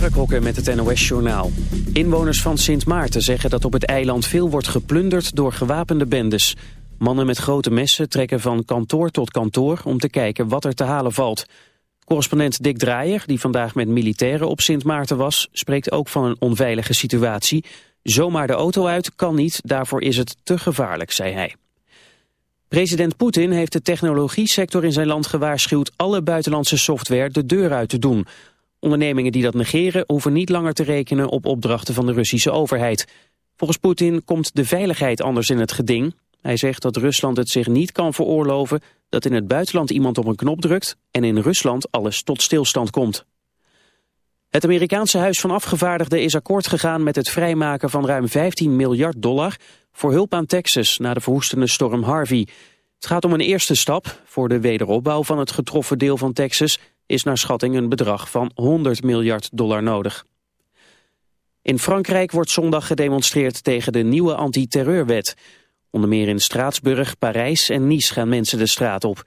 Mark Hokker met het NOS Journaal. Inwoners van Sint Maarten zeggen dat op het eiland veel wordt geplunderd door gewapende bendes. Mannen met grote messen trekken van kantoor tot kantoor om te kijken wat er te halen valt. Correspondent Dick Draaier, die vandaag met militairen op Sint Maarten was, spreekt ook van een onveilige situatie. Zomaar de auto uit kan niet, daarvoor is het te gevaarlijk, zei hij. President Poetin heeft de technologie-sector in zijn land gewaarschuwd alle buitenlandse software de deur uit te doen. Ondernemingen die dat negeren hoeven niet langer te rekenen op opdrachten van de Russische overheid. Volgens Poetin komt de veiligheid anders in het geding. Hij zegt dat Rusland het zich niet kan veroorloven dat in het buitenland iemand op een knop drukt en in Rusland alles tot stilstand komt. Het Amerikaanse Huis van Afgevaardigden is akkoord gegaan met het vrijmaken van ruim 15 miljard dollar voor hulp aan Texas na de verwoestende storm Harvey. Het gaat om een eerste stap. Voor de wederopbouw van het getroffen deel van Texas is naar schatting een bedrag van 100 miljard dollar nodig. In Frankrijk wordt zondag gedemonstreerd tegen de nieuwe antiterreurwet. Onder meer in Straatsburg, Parijs en Nice gaan mensen de straat op.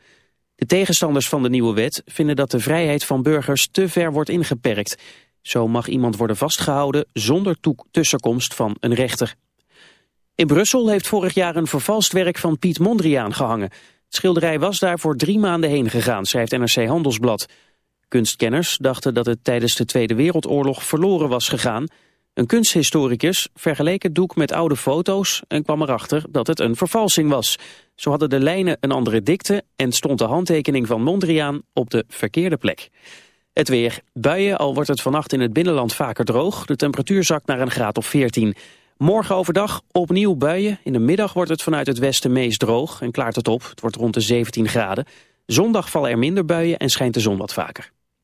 De tegenstanders van de nieuwe wet vinden dat de vrijheid van burgers te ver wordt ingeperkt. Zo mag iemand worden vastgehouden zonder tussenkomst van een rechter. In Brussel heeft vorig jaar een vervalst werk van Piet Mondriaan gehangen. Het schilderij was daar voor drie maanden heen gegaan, schrijft NRC Handelsblad. Kunstkenners dachten dat het tijdens de Tweede Wereldoorlog verloren was gegaan. Een kunsthistoricus vergeleek het doek met oude foto's en kwam erachter dat het een vervalsing was. Zo hadden de lijnen een andere dikte en stond de handtekening van Mondriaan op de verkeerde plek. Het weer. Buien, al wordt het vannacht in het binnenland vaker droog. De temperatuur zakt naar een graad of 14. Morgen overdag opnieuw buien. In de middag wordt het vanuit het westen meest droog en klaart het op. Het wordt rond de 17 graden. Zondag vallen er minder buien en schijnt de zon wat vaker.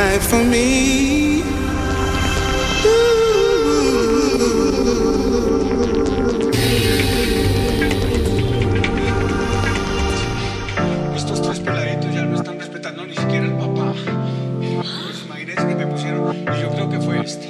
For me. Estos tres peladitos ya no están respetando ni siquiera al papá. Pues imagínense que me pusieron, y yo creo que fue este,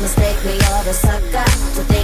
mistake me are a sucker.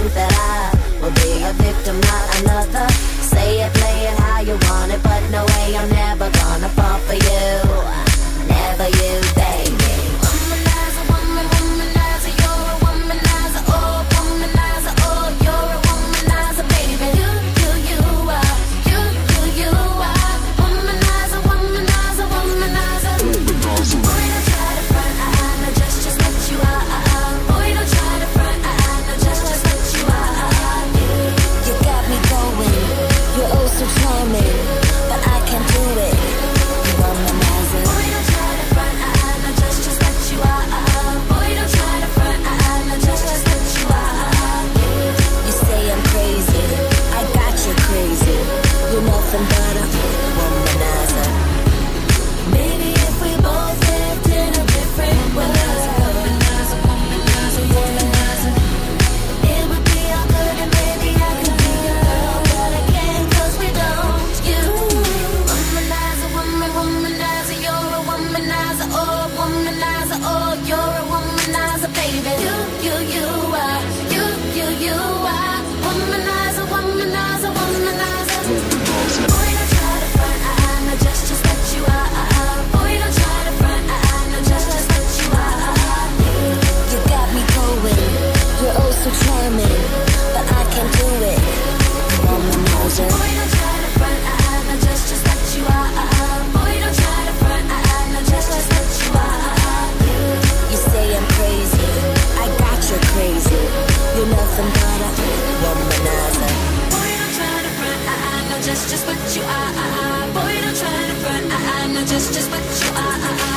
just, just what you are.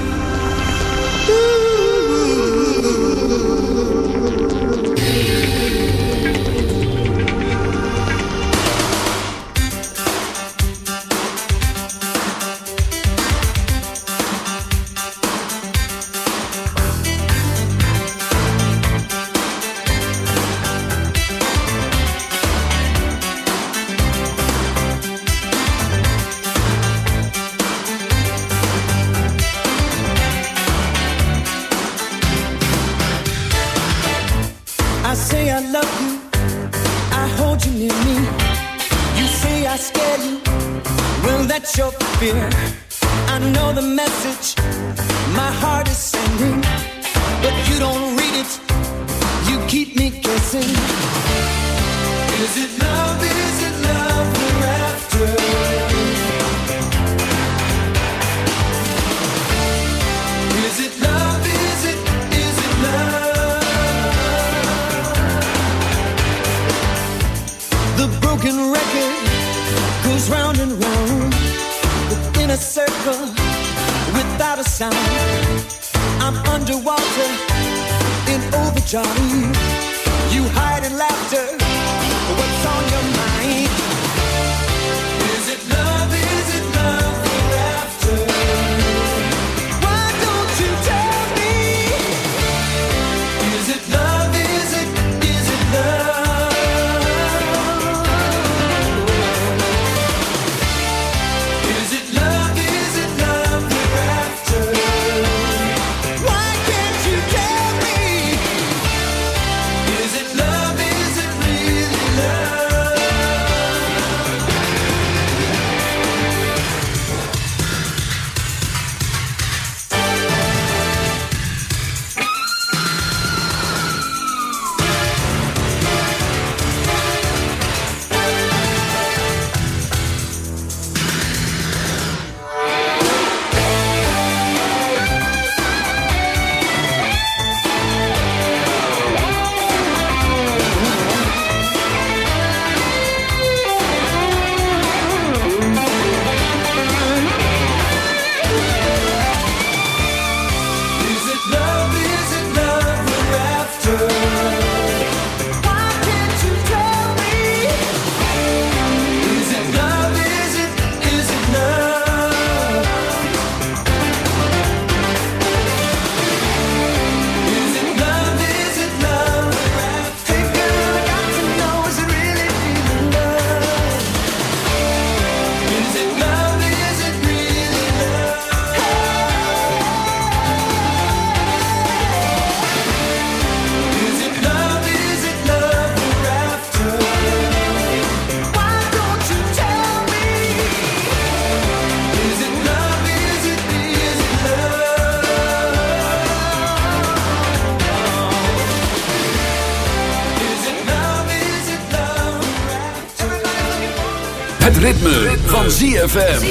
Het ritme, ritme. van ZFM.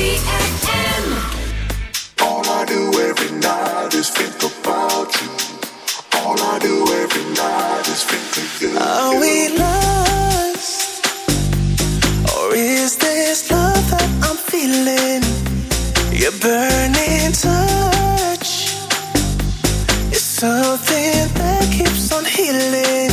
All I do every night is think about you. All I do every night is think of you. Are we lost? Or is this love that I'm feeling? Your burning touch It's something that keeps on healing.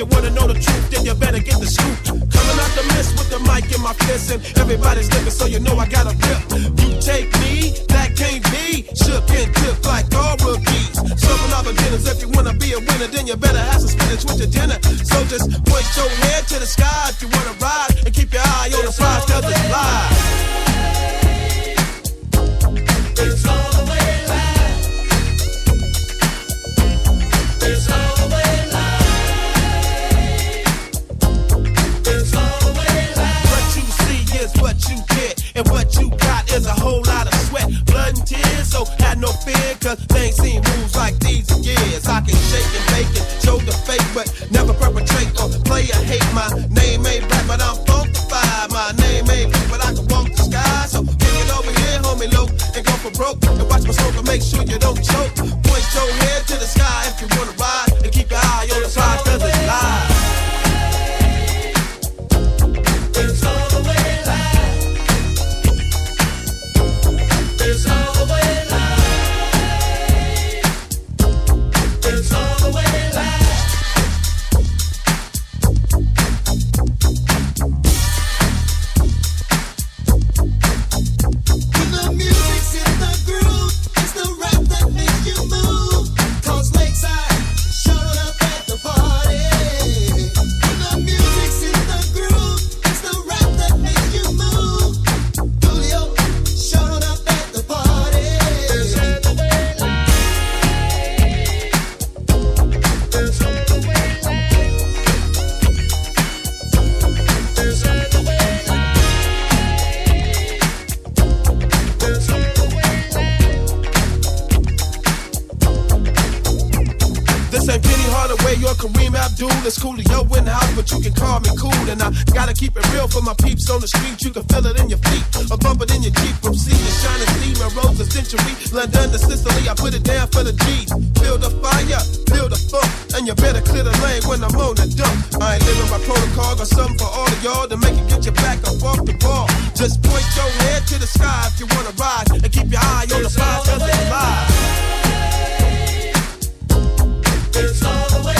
You wanna know the truth, then you better get the scoop. Coming out the mist with the mic in my fist, and everybody's looking, so you know I got a grip. You take me, that can't be. Shook and tipped like all rookies. Serving all beginners. If you wanna be a winner, then you better have some spinach with your dinner. So just point your head to the sky if you wanna ride, and keep your eye on the prize, cause it's live. Cause they ain't seen moves like these in years. I can shake and Kareem Abdul. It's Coolio in the house, but you can call me cool. And I gotta keep it real for my peeps on the street. You can feel it in your feet, or bump it in your Jeep. From sea to shining sea, Rose a century. London to Sicily, I put it down for the G's. Feel the fire, feel the funk, and you better clear the lane when I'm on the dump. I ain't living by protocol, got something for all of y'all to make it get your back up off the ball. Just point your head to the sky if you wanna ride, and keep your eye on the prize, it's live. It's all the way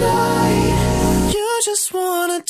You just wanna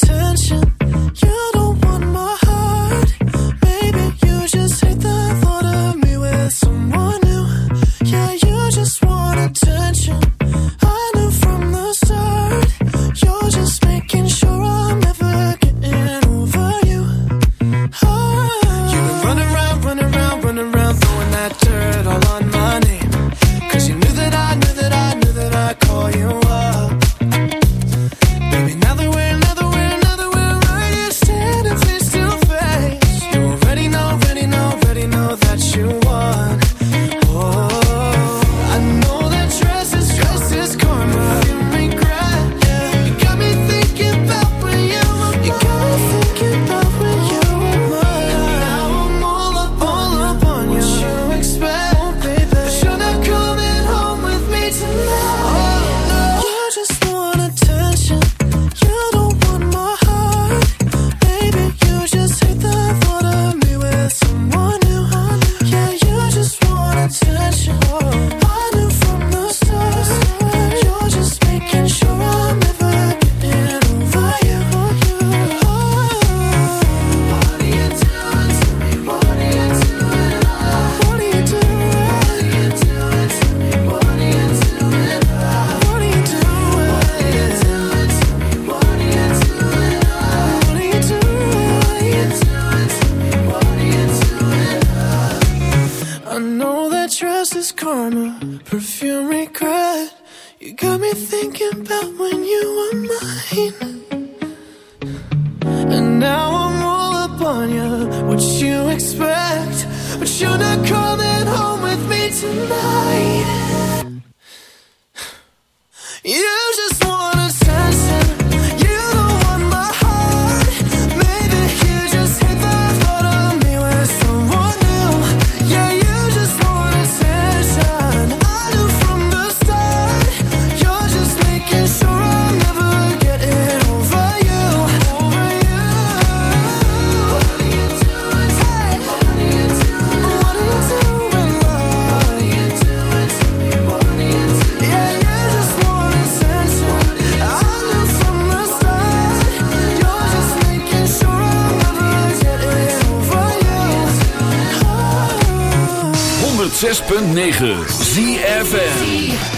106.9 ZFN